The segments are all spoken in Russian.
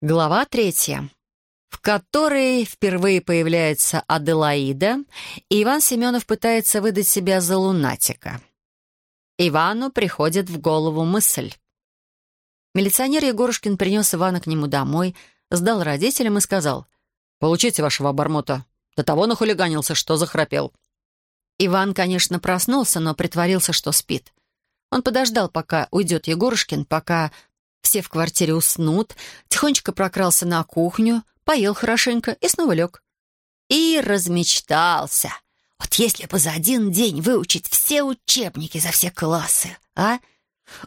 Глава третья, в которой впервые появляется Аделаида, и Иван Семенов пытается выдать себя за лунатика. Ивану приходит в голову мысль. Милиционер Егорушкин принес Ивана к нему домой, сдал родителям и сказал, «Получите вашего обормота. До того нахулиганился, что захрапел». Иван, конечно, проснулся, но притворился, что спит. Он подождал, пока уйдет Егорушкин, пока все в квартире уснут, тихонечко прокрался на кухню, поел хорошенько и снова лег. И размечтался. Вот если бы за один день выучить все учебники за все классы, а?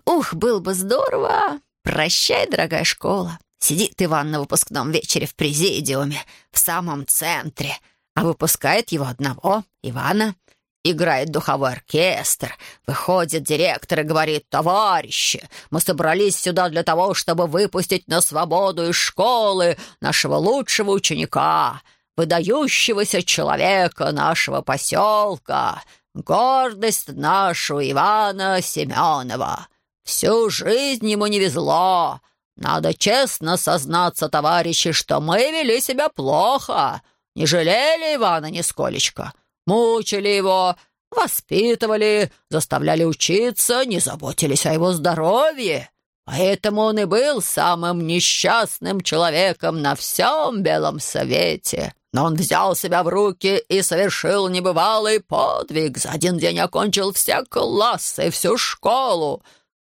Ух, было бы здорово! Прощай, дорогая школа. Сидит Иван на выпускном вечере в президиуме, в самом центре, а выпускает его одного, Ивана — Играет духовой оркестр. Выходит директор и говорит, «Товарищи, мы собрались сюда для того, чтобы выпустить на свободу из школы нашего лучшего ученика, выдающегося человека нашего поселка, гордость нашего Ивана Семенова. Всю жизнь ему не везло. Надо честно сознаться, товарищи, что мы вели себя плохо, не жалели Ивана нисколечко» мучили его, воспитывали, заставляли учиться, не заботились о его здоровье. Поэтому он и был самым несчастным человеком на всем белом свете. Но он взял себя в руки и совершил небывалый подвиг. За один день окончил все классы, всю школу.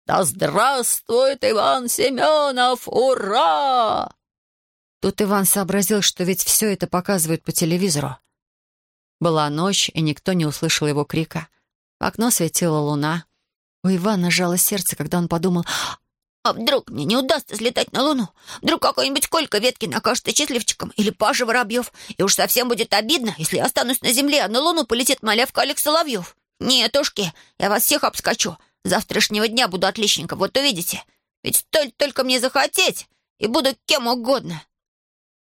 Да здравствует Иван Семенов! Ура!» Тут Иван сообразил, что ведь все это показывают по телевизору. Была ночь, и никто не услышал его крика. В окно светила луна. У Ивана сжало сердце, когда он подумал, «А вдруг мне не удастся слетать на луну? Вдруг какой-нибудь Колька ветки окажется счастливчиком? Или Паша Воробьев? И уж совсем будет обидно, если я останусь на земле, а на луну полетит малявка Алекс Соловьев. Нет, ушки, я вас всех обскочу. Завтрашнего дня буду отличником, вот увидите. Ведь стоит только мне захотеть, и буду кем угодно».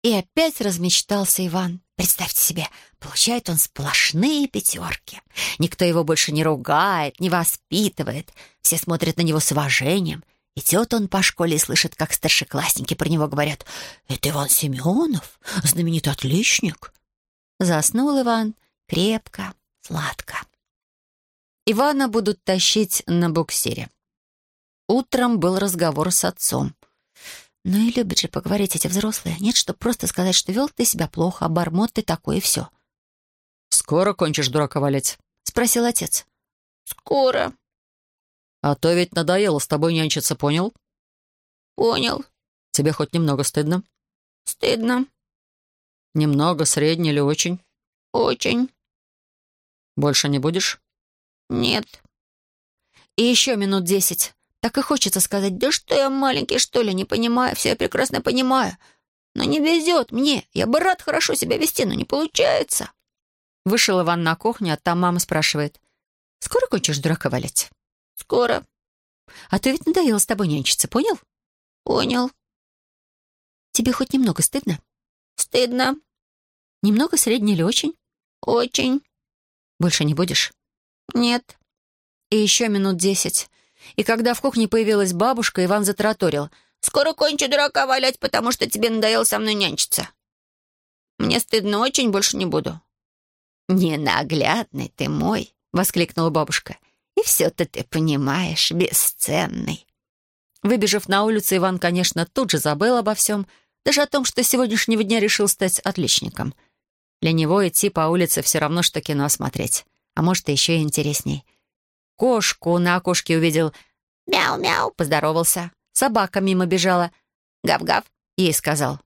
И опять размечтался Иван. Представьте себе, получает он сплошные пятерки. Никто его больше не ругает, не воспитывает. Все смотрят на него с уважением. Идет он по школе и слышит, как старшеклассники про него говорят «Это Иван Семенов, знаменитый отличник». Заснул Иван крепко, сладко. Ивана будут тащить на буксире. Утром был разговор с отцом. Ну и любят же поговорить эти взрослые. Нет, чтобы просто сказать, что вел ты себя плохо, обормот ты такой, и все. «Скоро кончишь дурака валять?» — спросил отец. «Скоро». «А то ведь надоело с тобой нянчиться, понял?» «Понял». «Тебе хоть немного стыдно?» «Стыдно». «Немного, средне или очень?» «Очень». «Больше не будешь?» «Нет». «И еще минут десять. Так и хочется сказать, да что я маленький, что ли, не понимаю, все я прекрасно понимаю. Но не везет мне. Я бы рад хорошо себя вести, но не получается. Вышел Иван на кухню, а там мама спрашивает. «Скоро кончишь дурака валять?» «Скоро». «А ты ведь надоело с тобой нянчиться, понял?» «Понял». «Тебе хоть немного стыдно?» «Стыдно». «Немного, средне или очень?» «Очень». «Больше не будешь?» «Нет». И еще минут десять. И когда в кухне появилась бабушка, Иван затараторил. «Скоро кончу дурака валять, потому что тебе надоело со мной нянчиться. Мне стыдно очень, больше не буду». «Ненаглядный ты мой!» — воскликнула бабушка. «И все-то ты понимаешь, бесценный». Выбежав на улицу, Иван, конечно, тут же забыл обо всем, даже о том, что с сегодняшнего дня решил стать отличником. Для него идти по улице все равно, что кино смотреть. А может, и еще и интересней — Кошку на окошке увидел. «Мяу-мяу», поздоровался. Собака мимо бежала. «Гав-гав», ей сказал.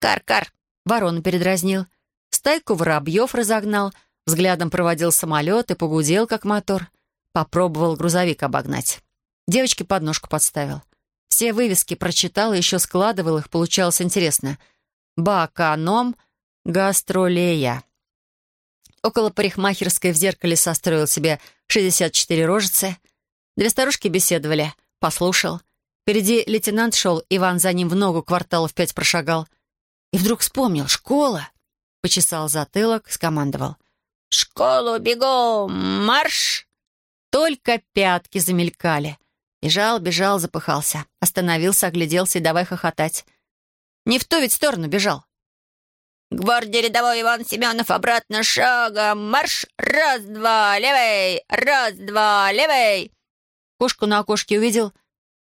«Кар-кар», ворону передразнил. Стайку воробьев разогнал, взглядом проводил самолет и погудел, как мотор. Попробовал грузовик обогнать. Девочке подножку подставил. Все вывески прочитал и еще складывал их, получалось интересно. «Баканом гастролея». Около парикмахерской в зеркале состроил себе 64 рожицы. Две старушки беседовали. Послушал. Впереди лейтенант шел, Иван за ним в ногу кварталов пять прошагал. И вдруг вспомнил. «Школа!» Почесал затылок, скомандовал. «Школу бегом! Марш!» Только пятки замелькали. Бежал, бежал, запыхался. Остановился, огляделся и давай хохотать. Не в ту ведь сторону бежал. «Гвардия рядовой Иван Семенов, обратно шагом! Марш! Раз-два, левей! Раз-два, левей!» Кошку на окошке увидел.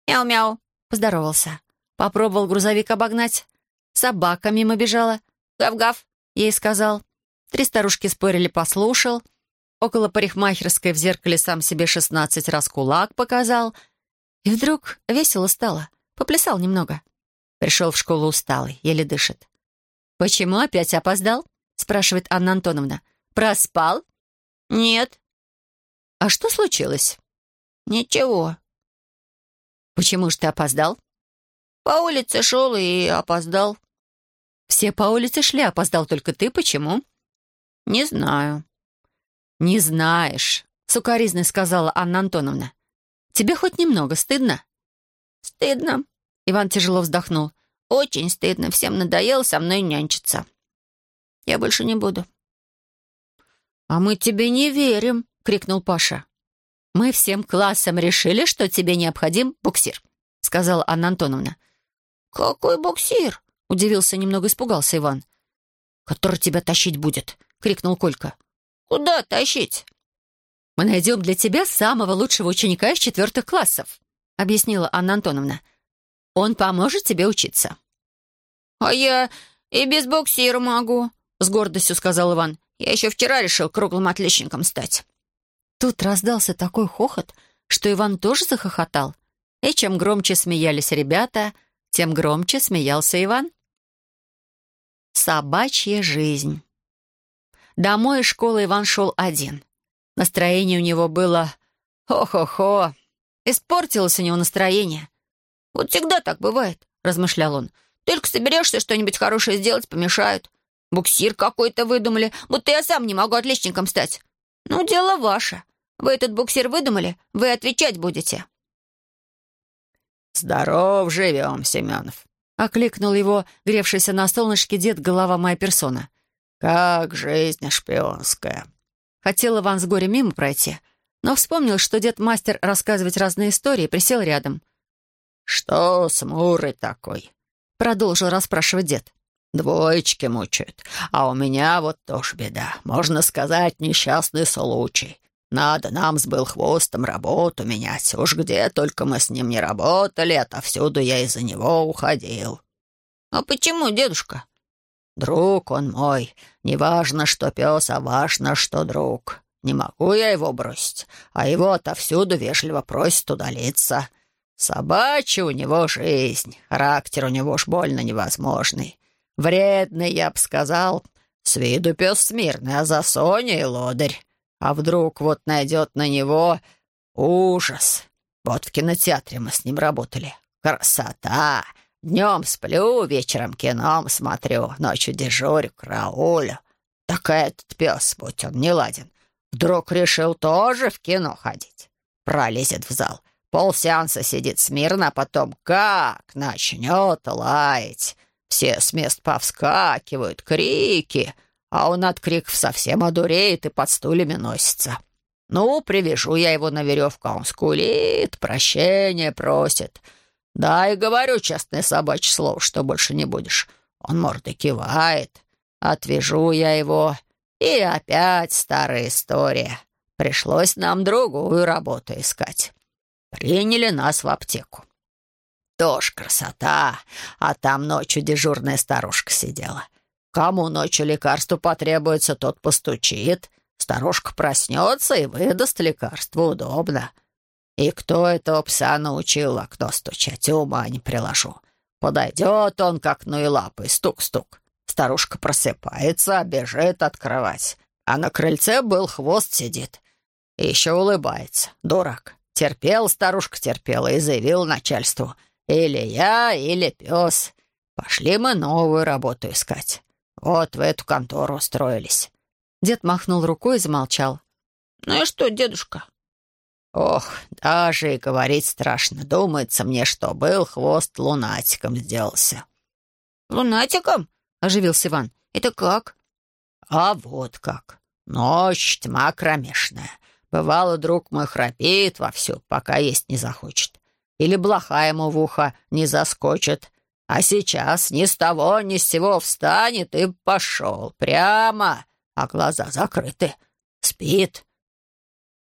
«Мяу-мяу!» — поздоровался. Попробовал грузовик обогнать. Собака мимо бежала. «Гав-гав!» — ей сказал. Три старушки спорили, послушал. Около парикмахерской в зеркале сам себе шестнадцать раз кулак показал. И вдруг весело стало. Поплясал немного. Пришел в школу усталый, еле дышит. «Почему опять опоздал?» — спрашивает Анна Антоновна. «Проспал?» «Нет». «А что случилось?» «Ничего». «Почему же ты опоздал?» «По улице шел и опоздал». «Все по улице шли, опоздал только ты. Почему?» «Не знаю». «Не знаешь», — сукоризной сказала Анна Антоновна. «Тебе хоть немного стыдно?» «Стыдно». Иван тяжело вздохнул. Очень стыдно, всем надоело со мной нянчиться. Я больше не буду». «А мы тебе не верим!» — крикнул Паша. «Мы всем классом решили, что тебе необходим буксир», — сказала Анна Антоновна. «Какой буксир?» — удивился, немного испугался Иван. «Который тебя тащить будет», — крикнул Колька. «Куда тащить?» «Мы найдем для тебя самого лучшего ученика из четвертых классов», — объяснила Анна Антоновна. Он поможет тебе учиться». «А я и без боксира могу», — с гордостью сказал Иван. «Я еще вчера решил круглым отличником стать». Тут раздался такой хохот, что Иван тоже захохотал. И чем громче смеялись ребята, тем громче смеялся Иван. Собачья жизнь. Домой из школы Иван шел один. Настроение у него было «хо-хо-хо». Испортилось у него настроение. «Вот всегда так бывает», — размышлял он. «Только соберешься что-нибудь хорошее сделать, помешают. Буксир какой-то выдумали, будто я сам не могу отличником стать. Ну, дело ваше. Вы этот буксир выдумали, вы отвечать будете». «Здоров живем, Семенов», — окликнул его, гревшийся на солнышке дед, голова моя персона. «Как жизнь шпионская». Хотел Иван с горя мимо пройти, но вспомнил, что дед мастер рассказывать разные истории, присел рядом. «Что с Мурой такой?» — продолжил расспрашивать дед. «Двоечки мучают, а у меня вот тоже беда. Можно сказать, несчастный случай. Надо нам с хвостом работу менять. Уж где только мы с ним не работали, отовсюду я из-за него уходил». «А почему, дедушка?» «Друг он мой. Неважно, что пес, а важно, что друг. Не могу я его бросить, а его отовсюду вежливо просят удалиться. Собачья у него жизнь, характер у него уж больно невозможный. Вредный, я бы сказал. С виду пес смирный, а за Соней лодырь. А вдруг вот найдет на него ужас. Вот в кинотеатре мы с ним работали. Красота! Днем сплю, вечером кином смотрю, ночью дежурю, караулю. Так этот пес, будь он не ладен, вдруг решил тоже в кино ходить. Пролезет в зал, Полсеанса сидит смирно, а потом как начнет лаять. Все с мест повскакивают, крики, а он от криков совсем одуреет и под стульями носится. Ну, привяжу я его на веревку, а он скулит, прощения просит. Да, и говорю честное собачье слово, что больше не будешь. Он мордой кивает. Отвяжу я его, и опять старая история. Пришлось нам другую работу искать. Приняли нас в аптеку. Тоже красота, а там ночью дежурная старушка сидела. Кому ночью лекарство потребуется, тот постучит. Старушка проснется и выдаст лекарство удобно. И кто этого пса научил окно стучать, ума не приложу. Подойдет он к окну и лапой, стук-стук. Старушка просыпается, бежит открывать. А на крыльце был хвост сидит. И еще улыбается, дурак. Терпел старушка, терпела и заявила начальству. Или я, или пес. Пошли мы новую работу искать. Вот в эту контору устроились. Дед махнул рукой и замолчал. «Ну и что, дедушка?» «Ох, даже и говорить страшно. Думается мне, что был хвост лунатиком сделался». «Лунатиком?» — оживился Иван. «Это как?» «А вот как. Ночь, тьма кромешная. Бывало, друг мой храпеет вовсю, пока есть не захочет. Или блоха ему в ухо не заскочит. А сейчас ни с того ни с сего встанет и пошел. Прямо, а глаза закрыты. Спит.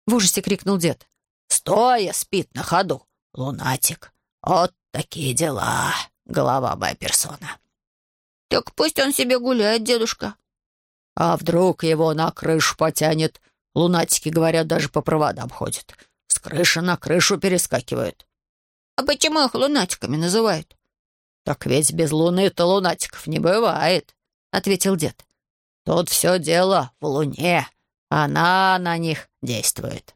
В ужасе крикнул дед. Стоя спит на ходу. Лунатик. Вот такие дела, голова моя персона. Так пусть он себе гуляет, дедушка. А вдруг его на крышу потянет? Лунатики, говорят, даже по проводам ходят. С крыши на крышу перескакивают. А почему их лунатиками называют? «Так ведь без луны-то лунатиков не бывает», — ответил дед. «Тут все дело в луне. Она на них действует».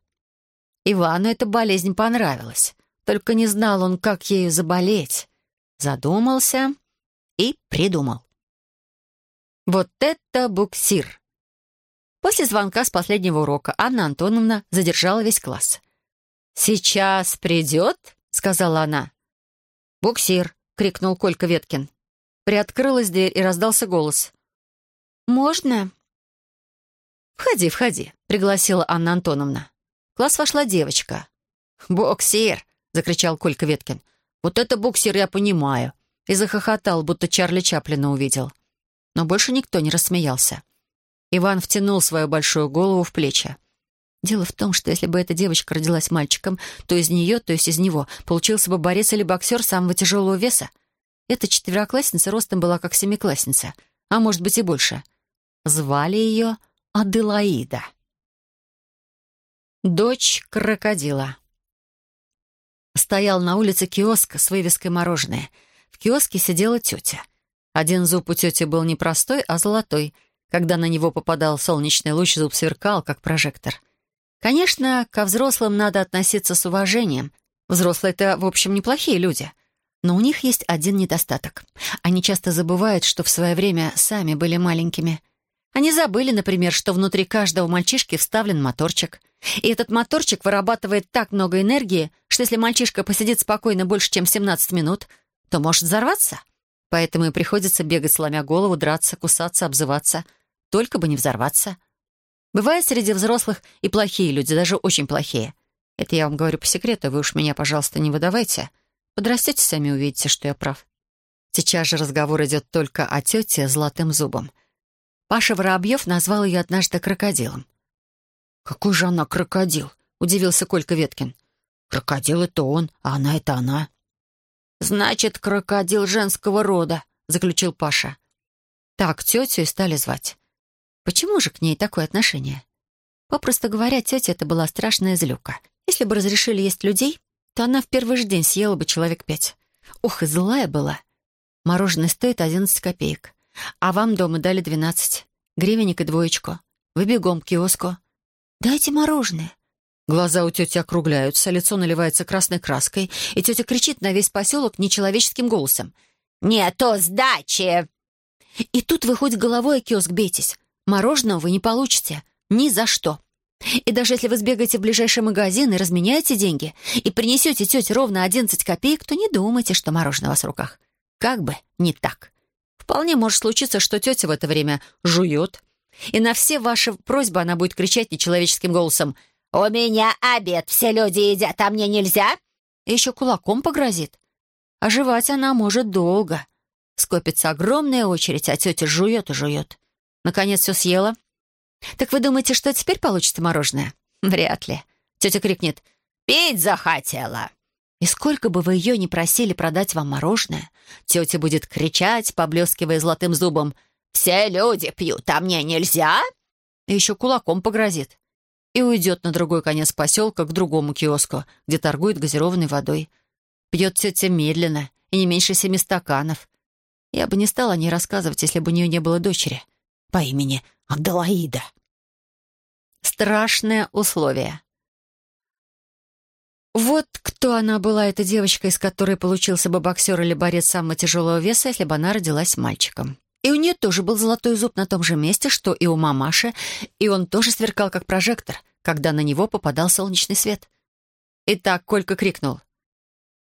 Ивану эта болезнь понравилась. Только не знал он, как ею заболеть. Задумался и придумал. Вот это буксир! После звонка с последнего урока Анна Антоновна задержала весь класс. «Сейчас придет», — сказала она. «Буксир», — крикнул Колька Веткин. Приоткрылась дверь и раздался голос. «Можно?» «Входи, входи», — пригласила Анна Антоновна. В класс вошла девочка. «Боксир!» — закричал Колька Веткин. «Вот это буксир я понимаю!» И захохотал, будто Чарли Чаплина увидел. Но больше никто не рассмеялся. Иван втянул свою большую голову в плечи. Дело в том, что если бы эта девочка родилась мальчиком, то из нее, то есть из него, получился бы борец или боксер самого тяжелого веса. Эта четвероклассница ростом была как семиклассница, а может быть и больше. Звали ее Аделаида. Дочь крокодила. Стоял на улице киоск с вывеской «Мороженое». В киоске сидела тетя. Один зуб у тети был не простой, а золотой. Когда на него попадал солнечный луч, зуб сверкал, как прожектор. Конечно, ко взрослым надо относиться с уважением. Взрослые-то, в общем, неплохие люди. Но у них есть один недостаток. Они часто забывают, что в свое время сами были маленькими. Они забыли, например, что внутри каждого мальчишки вставлен моторчик. И этот моторчик вырабатывает так много энергии, что если мальчишка посидит спокойно больше, чем 17 минут, то может взорваться. Поэтому и приходится бегать, сломя голову, драться, кусаться, обзываться. Только бы не взорваться. Бывают среди взрослых и плохие люди, даже очень плохие. Это я вам говорю по секрету, вы уж меня, пожалуйста, не выдавайте. Подрастете, сами увидите, что я прав. Сейчас же разговор идет только о тете золотым зубом. Паша Воробьев назвал ее однажды крокодилом. «Какой же она крокодил?» — удивился Колька Веткин. «Крокодил — это он, а она — это она». «Значит, крокодил женского рода», — заключил Паша. Так тетю и стали звать. Почему же к ней такое отношение? Попросту говоря, тетя это была страшная злюка. Если бы разрешили есть людей, то она в первый же день съела бы человек пять. Ух, и злая была. Мороженое стоит одиннадцать копеек. А вам дома дали двенадцать. Гривенник и двоечку. Вы бегом к киоску. «Дайте мороженое». Глаза у тети округляются, лицо наливается красной краской, и тетя кричит на весь поселок нечеловеческим голосом. «Нету сдачи!» И тут вы хоть головой о киоск бейтесь. Мороженого вы не получите. Ни за что. И даже если вы сбегаете в ближайший магазин и разменяете деньги, и принесете тете ровно 11 копеек, то не думайте, что мороженое у вас в руках. Как бы не так. Вполне может случиться, что тетя в это время жует, и на все ваши просьбы она будет кричать нечеловеческим голосом «У меня обед, все люди едят, а мне нельзя?» И еще кулаком погрозит. Оживать она может долго. Скопится огромная очередь, а тетя жует и жует. Наконец все съела. «Так вы думаете, что теперь получится мороженое?» «Вряд ли». Тетя крикнет «Пить захотела!» И сколько бы вы ее ни просили продать вам мороженое, тетя будет кричать, поблескивая золотым зубом «Все люди пьют, а мне нельзя?» И еще кулаком погрозит. И уйдет на другой конец поселка к другому киоску, где торгует газированной водой. Пьет тетя медленно и не меньше семи стаканов. Я бы не стала о ней рассказывать, если бы у нее не было дочери по имени Аделаида. Страшное условие. Вот кто она была, эта девочка, из которой получился бы боксер или борец самого тяжелого веса, если бы она родилась мальчиком. И у нее тоже был золотой зуб на том же месте, что и у мамаши, и он тоже сверкал, как прожектор, когда на него попадал солнечный свет. Итак, Колька крикнул.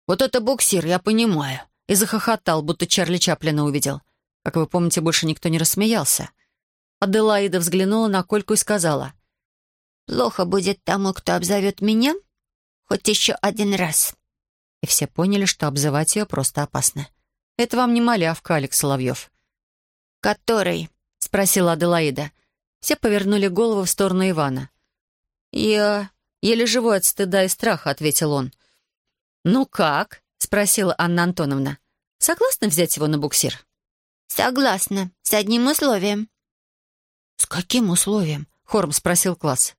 «Вот это буксир, я понимаю!» и захохотал, будто Чарли Чаплина увидел. Как вы помните, больше никто не рассмеялся. Аделаида взглянула на Кольку и сказала. «Плохо будет тому, кто обзовет меня, хоть еще один раз». И все поняли, что обзывать ее просто опасно. Это вам не малявка, Алекс Соловьев». «Который?» — спросила Аделаида. Все повернули голову в сторону Ивана. «Я еле живой от стыда и страха», — ответил он. «Ну как?» — спросила Анна Антоновна. «Согласна взять его на буксир?» «Согласна, с одним условием». «С каким условием?» — хором спросил класс.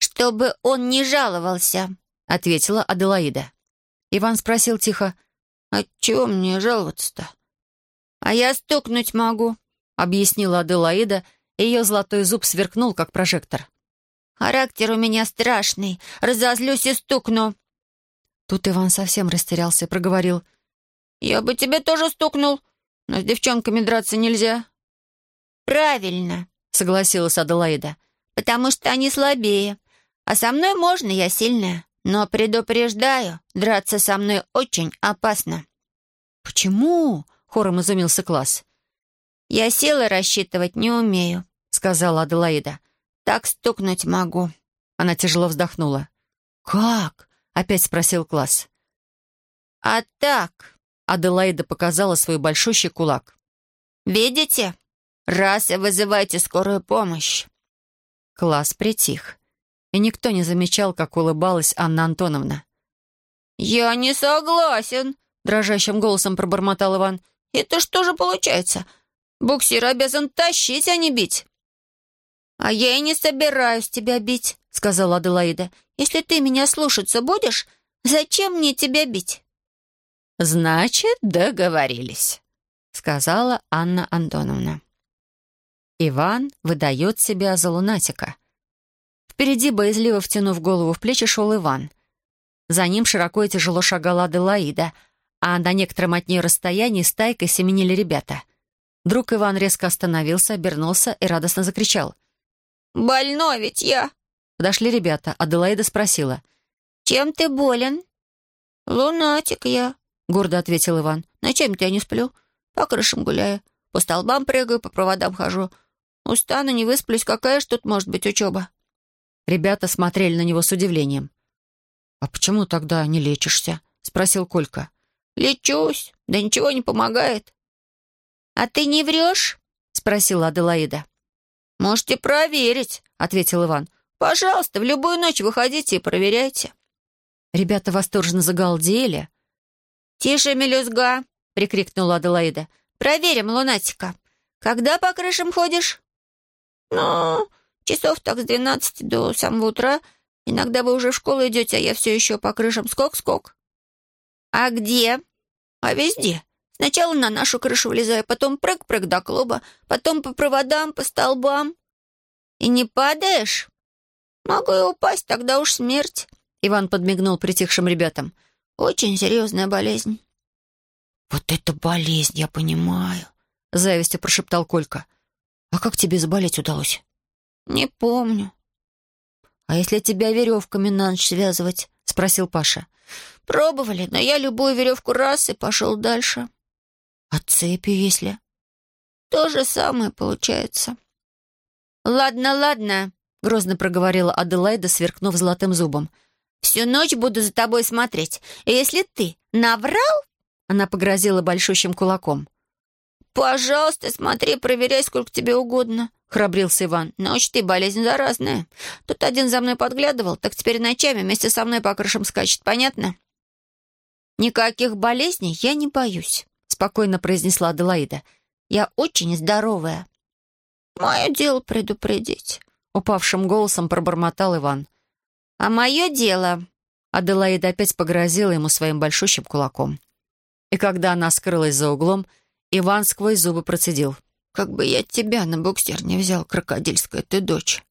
«Чтобы он не жаловался», — ответила Аделаида. Иван спросил тихо, «А чего мне жаловаться-то?» «А я стукнуть могу», — объяснила Аделаида, и ее золотой зуб сверкнул, как прожектор. «Характер у меня страшный. Разозлюсь и стукну». Тут Иван совсем растерялся и проговорил. «Я бы тебе тоже стукнул, но с девчонками драться нельзя». «Правильно», — согласилась Аделаида, «потому что они слабее. А со мной можно, я сильная. Но предупреждаю, драться со мной очень опасно». «Почему?» — хором изумился класс. «Я силы рассчитывать не умею», — сказала Аделаида. «Так стукнуть могу». Она тяжело вздохнула. «Как?» — опять спросил класс. «А так», — Аделаида показала свой большущий кулак. «Видите? Раз и вызывайте скорую помощь». Класс притих и никто не замечал, как улыбалась Анна Антоновна. «Я не согласен», — дрожащим голосом пробормотал Иван. «Это что же получается? Буксир обязан тащить, а не бить». «А я и не собираюсь тебя бить», — сказала Аделаида. «Если ты меня слушаться будешь, зачем мне тебя бить?» «Значит, договорились», — сказала Анна Антоновна. Иван выдает себя за лунатика. Впереди, боязливо втянув голову в плечи, шел Иван. За ним широко и тяжело шагала Аделаида, а на некотором от нее расстоянии стайкой семенили ребята. Вдруг Иван резко остановился, обернулся и радостно закричал. «Больной ведь я!» Подошли ребята. Аделаида спросила. «Чем ты болен?» «Лунатик я», — гордо ответил Иван. «Ночами-то я не сплю. По крышам гуляю. По столбам прыгаю, по проводам хожу. Устану, не высплюсь. Какая ж тут может быть учеба?» Ребята смотрели на него с удивлением. «А почему тогда не лечишься?» — спросил Колька. «Лечусь, да ничего не помогает». «А ты не врешь?» — спросила Аделаида. «Можете проверить», — ответил Иван. «Пожалуйста, в любую ночь выходите и проверяйте». Ребята восторженно загалдели. «Тише, мелюзга!» — прикрикнула Аделаида. «Проверим лунатика. Когда по крышам ходишь?» «Ну, Часов так с двенадцати до самого утра. Иногда вы уже в школу идете, а я все еще по крышам скок-скок». «А где?» «А везде. Сначала на нашу крышу влезаю, потом прыг-прыг до клуба, потом по проводам, по столбам». «И не падаешь?» «Могу и упасть, тогда уж смерть», — Иван подмигнул притихшим ребятам. «Очень серьезная болезнь». «Вот это болезнь, я понимаю», — завистью прошептал Колька. «А как тебе заболеть удалось?» «Не помню». «А если тебя веревками на ночь связывать?» — спросил Паша. «Пробовали, но я любую веревку раз и пошел дальше». «А цепью если?» «То же самое получается». «Ладно, ладно», — грозно проговорила Аделаида, сверкнув золотым зубом. «Всю ночь буду за тобой смотреть. И если ты наврал...» Она погрозила большущим кулаком. «Пожалуйста, смотри, проверяй, сколько тебе угодно храбрился Иван. «Но учти, болезнь заразная. Тут один за мной подглядывал, так теперь ночами вместе со мной по крышам скачет, понятно?» «Никаких болезней я не боюсь», — спокойно произнесла Аделаида. «Я очень здоровая». «Мое дело предупредить», — упавшим голосом пробормотал Иван. «А мое дело...» Аделаида опять погрозила ему своим большущим кулаком. И когда она скрылась за углом, Иван сквозь зубы процедил — как бы я тебя на буксир не взял, крокодильская ты дочь.